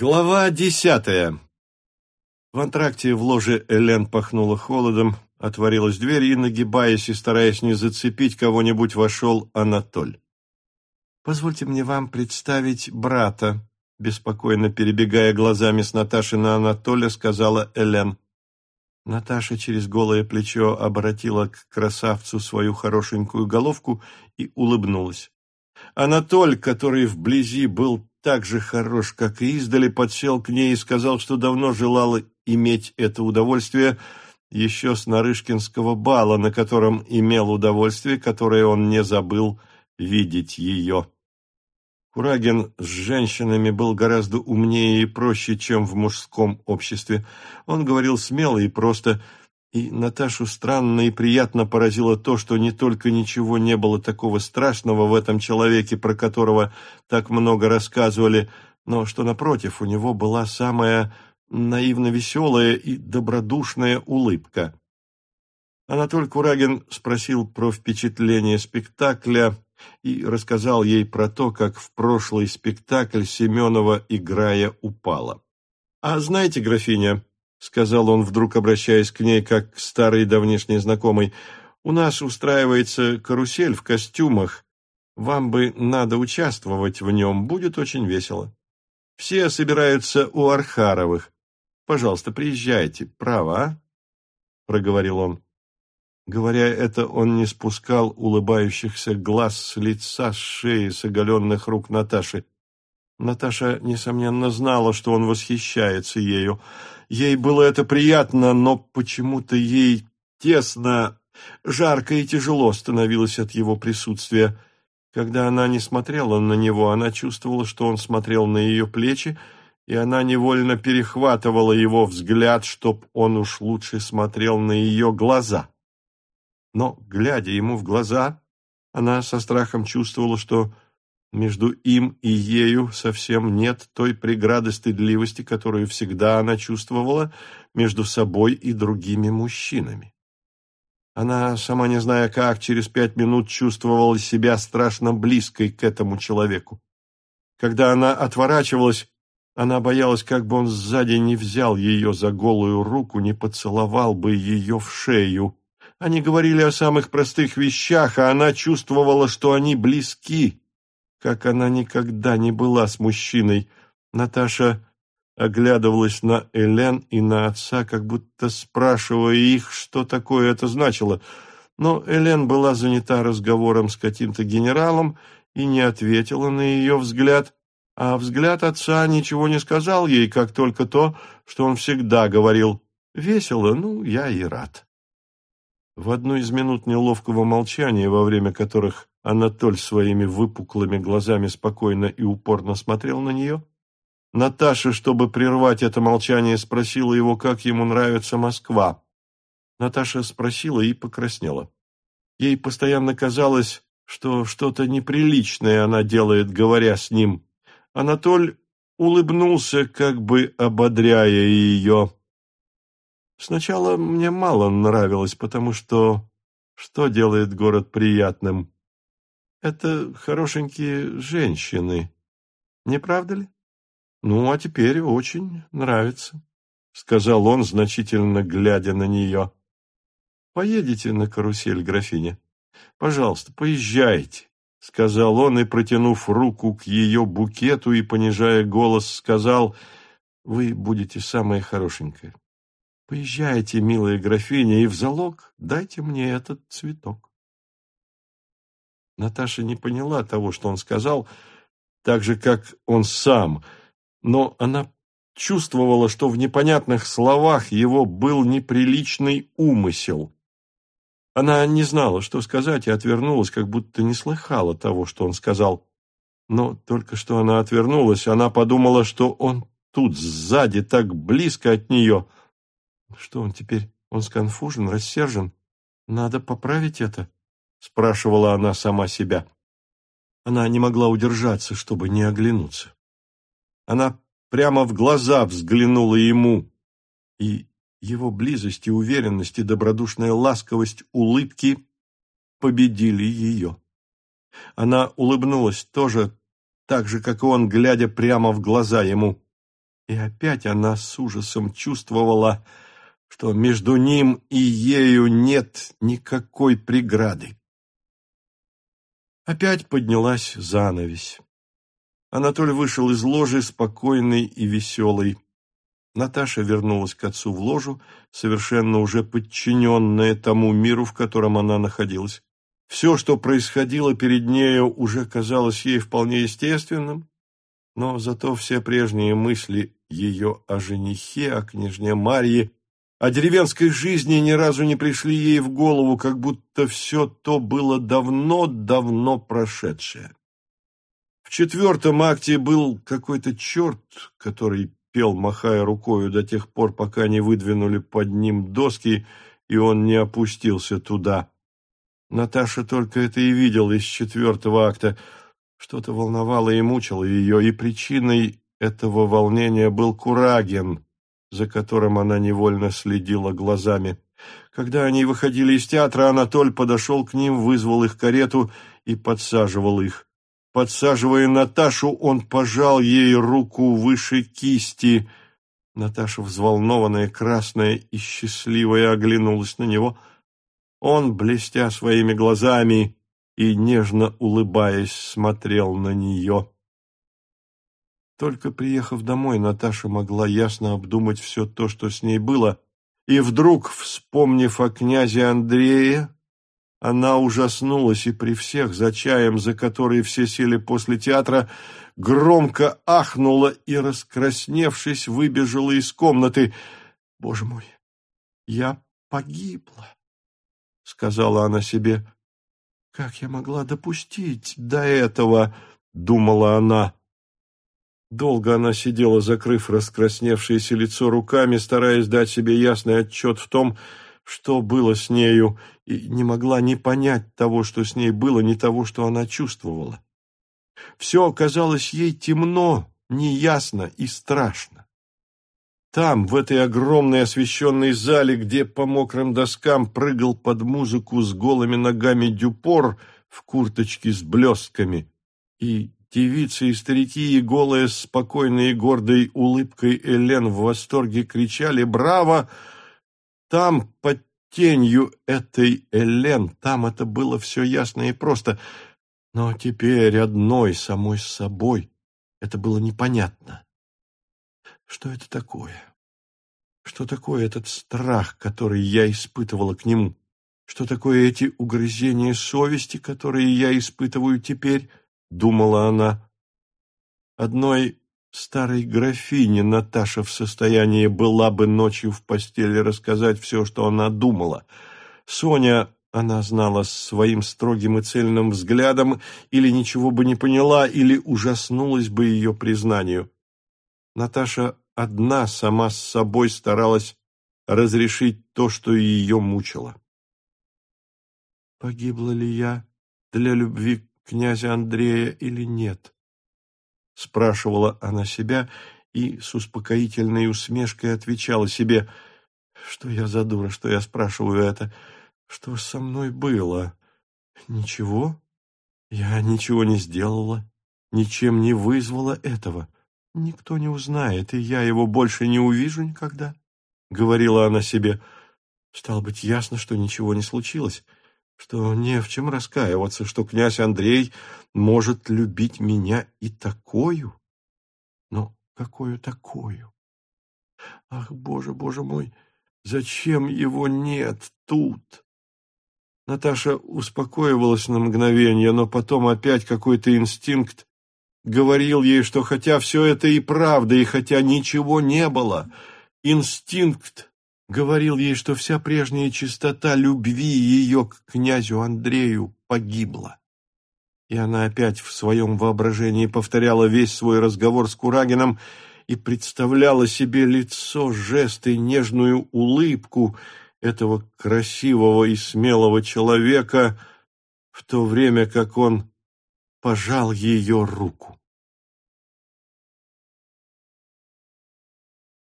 Глава десятая. В антракте в ложе Элен пахнуло холодом, отворилась дверь и, нагибаясь и стараясь не зацепить кого-нибудь, вошел Анатоль. «Позвольте мне вам представить брата», беспокойно перебегая глазами с Наташи на Анатоля, сказала Элен. Наташа через голое плечо обратила к красавцу свою хорошенькую головку и улыбнулась. Анатоль, который вблизи был так же хорош, как и издали, подсел к ней и сказал, что давно желала иметь это удовольствие еще с Нарышкинского бала, на котором имел удовольствие, которое он не забыл видеть ее. Курагин с женщинами был гораздо умнее и проще, чем в мужском обществе. Он говорил смело и просто, и Наташу странно и приятно поразило то, что не только ничего не было такого страшного в этом человеке, про которого так много рассказывали, но что, напротив, у него была самая наивно веселая и добродушная улыбка. Анатоль Курагин спросил про впечатление спектакля и рассказал ей про то, как в прошлый спектакль Семенова, играя, упала. «А знаете, графиня, — сказал он, вдруг обращаясь к ней, как к старой давнишней знакомой, — у нас устраивается карусель в костюмах. Вам бы надо участвовать в нем, будет очень весело. Все собираются у Архаровых. Пожалуйста, приезжайте, право, а? — проговорил он. Говоря это, он не спускал улыбающихся глаз с лица, с шеи, с оголенных рук Наташи. Наташа, несомненно, знала, что он восхищается ею. Ей было это приятно, но почему-то ей тесно, жарко и тяжело становилось от его присутствия. Когда она не смотрела на него, она чувствовала, что он смотрел на ее плечи, и она невольно перехватывала его взгляд, чтоб он уж лучше смотрел на ее глаза. Но, глядя ему в глаза, она со страхом чувствовала, что между им и ею совсем нет той преграды стыдливости, которую всегда она чувствовала между собой и другими мужчинами. Она, сама не зная как, через пять минут чувствовала себя страшно близкой к этому человеку. Когда она отворачивалась, она боялась, как бы он сзади не взял ее за голую руку, не поцеловал бы ее в шею. Они говорили о самых простых вещах, а она чувствовала, что они близки, как она никогда не была с мужчиной. Наташа оглядывалась на Элен и на отца, как будто спрашивая их, что такое это значило. Но Элен была занята разговором с каким-то генералом и не ответила на ее взгляд, а взгляд отца ничего не сказал ей, как только то, что он всегда говорил «Весело, ну, я и рад». В одну из минут неловкого молчания, во время которых Анатоль своими выпуклыми глазами спокойно и упорно смотрел на нее. Наташа, чтобы прервать это молчание, спросила его, как ему нравится Москва. Наташа спросила и покраснела. Ей постоянно казалось, что что-то неприличное она делает, говоря с ним. Анатоль улыбнулся, как бы ободряя ее. Сначала мне мало нравилось, потому что что делает город приятным? Это хорошенькие женщины, не правда ли? Ну, а теперь очень нравится, — сказал он, значительно глядя на нее. Поедете на карусель, графиня? Пожалуйста, поезжайте, — сказал он, и, протянув руку к ее букету и, понижая голос, сказал, — вы будете самая хорошенькая. Поезжайте, милая графиня, и в залог дайте мне этот цветок. Наташа не поняла того, что он сказал, так же, как он сам, но она чувствовала, что в непонятных словах его был неприличный умысел. Она не знала, что сказать, и отвернулась, как будто не слыхала того, что он сказал. Но только что она отвернулась, она подумала, что он тут, сзади, так близко от нее. Что он теперь? Он сконфужен, рассержен. Надо поправить это. — спрашивала она сама себя. Она не могла удержаться, чтобы не оглянуться. Она прямо в глаза взглянула ему, и его близость и уверенность и добродушная ласковость улыбки победили ее. Она улыбнулась тоже так же, как и он, глядя прямо в глаза ему. И опять она с ужасом чувствовала, что между ним и ею нет никакой преграды. Опять поднялась занавесь. Анатолий вышел из ложи спокойный и веселый. Наташа вернулась к отцу в ложу, совершенно уже подчиненная тому миру, в котором она находилась. Все, что происходило перед нею, уже казалось ей вполне естественным, но зато все прежние мысли ее о женихе, о княжне Марье, о деревенской жизни ни разу не пришли ей в голову, как будто все то было давно-давно прошедшее. В четвертом акте был какой-то черт, который пел, махая рукою до тех пор, пока не выдвинули под ним доски, и он не опустился туда. Наташа только это и видела из четвертого акта. Что-то волновало и мучило ее, и причиной этого волнения был Курагин, за которым она невольно следила глазами. Когда они выходили из театра, Анатоль подошел к ним, вызвал их карету и подсаживал их. Подсаживая Наташу, он пожал ей руку выше кисти. Наташа, взволнованная, красная и счастливая, оглянулась на него. Он, блестя своими глазами и нежно улыбаясь, смотрел на нее. Только приехав домой, Наташа могла ясно обдумать все то, что с ней было, и вдруг, вспомнив о князе Андрее, она ужаснулась и при всех за чаем, за который все сели после театра, громко ахнула и, раскрасневшись, выбежала из комнаты. «Боже мой, я погибла!» — сказала она себе. «Как я могла допустить до этого?» — думала она. Долго она сидела, закрыв раскрасневшееся лицо руками, стараясь дать себе ясный отчет в том, что было с нею, и не могла ни понять того, что с ней было, ни того, что она чувствовала. Все оказалось ей темно, неясно и страшно. Там, в этой огромной освещенной зале, где по мокрым доскам прыгал под музыку с голыми ногами дюпор в курточке с блестками, и девицы и старики, и голая, спокойной и гордой улыбкой Элен в восторге кричали «Браво!», там, под тенью этой Элен, там это было все ясно и просто. Но теперь одной, самой собой, это было непонятно. Что это такое? Что такое этот страх, который я испытывала к нему? Что такое эти угрызения совести, которые я испытываю теперь? Думала она. Одной Старой графине Наташа в состоянии была бы ночью в постели рассказать все, что она думала. Соня, она знала своим строгим и цельным взглядом, или ничего бы не поняла, или ужаснулась бы ее признанию. Наташа одна сама с собой старалась разрешить то, что ее мучило. «Погибла ли я для любви князя Андрея или нет?» спрашивала она себя и с успокоительной усмешкой отвечала себе, что я за дура, что я спрашиваю это, что со мной было? Ничего, я ничего не сделала, ничем не вызвала этого. Никто не узнает, и я его больше не увижу никогда, — говорила она себе. Стало быть, ясно, что ничего не случилось что не в чем раскаиваться, что князь Андрей может любить меня и такую. Но какую такую? Ах, Боже, Боже мой, зачем его нет тут? Наташа успокоивалась на мгновение, но потом опять какой-то инстинкт говорил ей, что хотя все это и правда, и хотя ничего не было, инстинкт говорил ей, что вся прежняя чистота любви ее к князю Андрею погибла. И она опять в своем воображении повторяла весь свой разговор с Курагином и представляла себе лицо, жест и нежную улыбку этого красивого и смелого человека, в то время как он пожал ее руку.